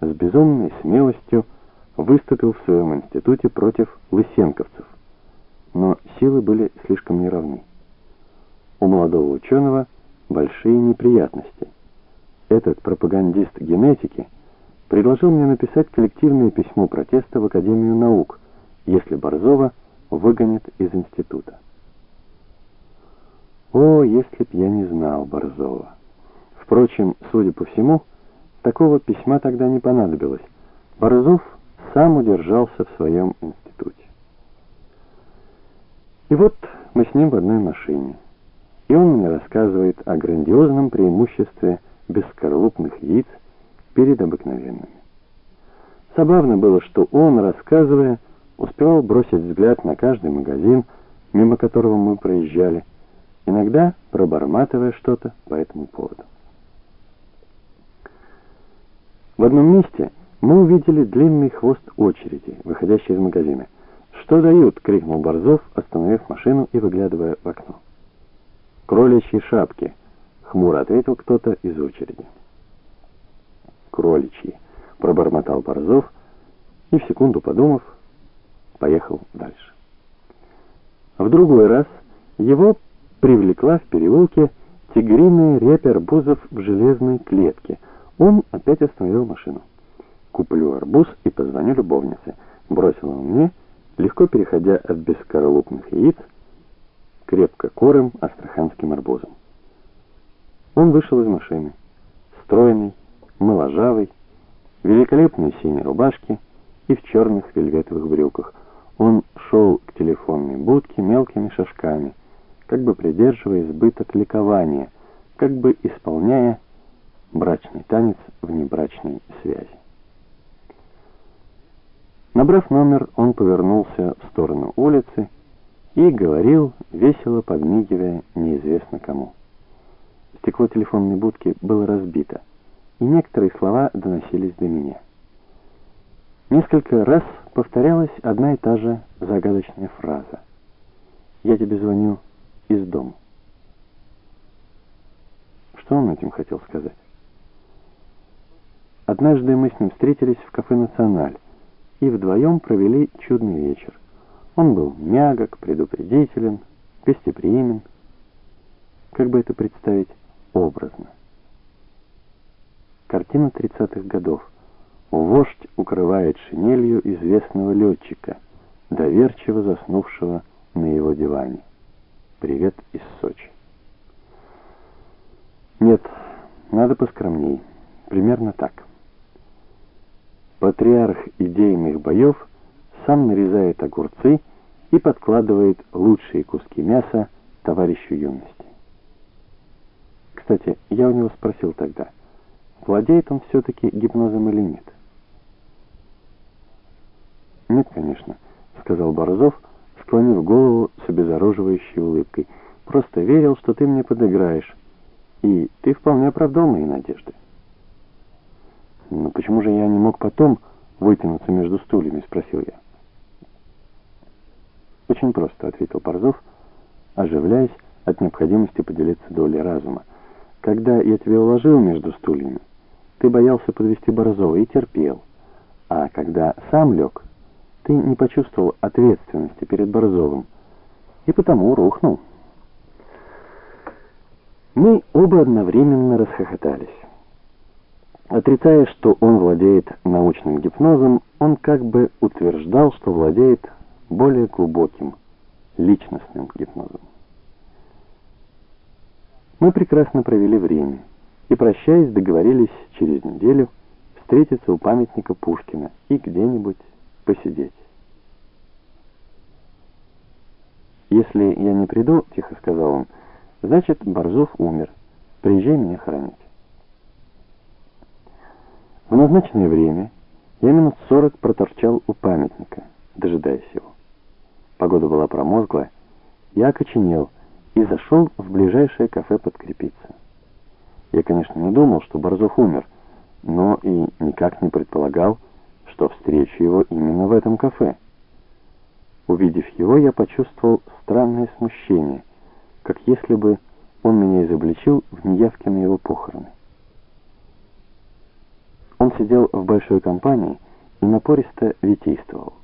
с безумной смелостью выступил в своем институте против лысенковцев, но силы были слишком неравны. У молодого ученого большие неприятности. Этот пропагандист генетики предложил мне написать коллективное письмо протеста в Академию наук, если Борзова выгонят из института. О, если б я не знал Борзова. Впрочем, судя по всему, такого письма тогда не понадобилось. Борзов сам удержался в своем институте. И вот мы с ним в одной машине. И он мне рассказывает о грандиозном преимуществе бескорлупных яиц перед обыкновенными. Забавно было, что он, рассказывая, успевал бросить взгляд на каждый магазин, мимо которого мы проезжали, иногда проборматывая что-то по этому поводу. В одном месте мы увидели длинный хвост очереди, выходящий из магазина. «Что дают?» — крикнул Борзов, остановив машину и выглядывая в окно. «Кроличьи шапки», — хмуро ответил кто-то из очереди. «Кроличьи», — пробормотал Борзов и, в секунду подумав, поехал дальше. В другой раз его привлекла в переулке тигриный репь арбузов в железной клетке. Он опять остановил машину. «Куплю арбуз и позвоню любовнице», — бросил он мне, легко переходя от бескорлупных яиц крепко корым астраханским арбузом. Он вышел из машины, стройный, моложавый, великолепной синей рубашке и в черных вельветовых брюках. Он шел к телефонной будке мелкими шажками, как бы придерживая избыток ликования, как бы исполняя брачный танец в небрачной связи. Набрав номер, он повернулся в сторону улицы и говорил, весело подмигивая неизвестно кому. Стекло телефонной будки было разбито, и некоторые слова доносились до меня. Несколько раз повторялась одна и та же загадочная фраза. «Я тебе звоню из дома». Что он этим хотел сказать? Однажды мы с ним встретились в кафе «Националь» и вдвоем провели чудный вечер. Он был мягок, предупредителен, гостеприимен. Как бы это представить образно? Картина 30-х годов. Вождь укрывает шинелью известного летчика, доверчиво заснувшего на его диване. Привет из Сочи. Нет, надо поскромней. Примерно так. Патриарх идейных боев сам нарезает огурцы и подкладывает лучшие куски мяса товарищу юности. Кстати, я у него спросил тогда, владеет он все-таки гипнозом или нет. «Нет, конечно», — сказал Борзов, склонив голову с обезоруживающей улыбкой. «Просто верил, что ты мне подыграешь, и ты вполне оправдал мои надежды». «Но почему же я не мог потом вытянуться между стульями?» — спросил я. «Очень просто», — ответил Борзов, оживляясь от необходимости поделиться долей разума. «Когда я тебя уложил между стульями, ты боялся подвести Борзова и терпел, а когда сам лег, ты не почувствовал ответственности перед Борзовым, и потому рухнул». Мы оба одновременно расхохотались. Отрицая, что он владеет научным гипнозом, он как бы утверждал, что владеет более глубоким, личностным гипнозом. Мы прекрасно провели время и, прощаясь, договорились через неделю встретиться у памятника Пушкина и где-нибудь посидеть. «Если я не приду, — тихо сказал он, — значит, Борзов умер. Приезжай меня хоронить». В назначенное время я минут сорок проторчал у памятника, дожидаясь его. Погода была промозглая, я окоченел и зашел в ближайшее кафе подкрепиться. Я, конечно, не думал, что Борзов умер, но и никак не предполагал, что встречу его именно в этом кафе. Увидев его, я почувствовал странное смущение, как если бы он меня изобличил в неявке на его похороны. Он сидел в большой компании и напористо витийствовал.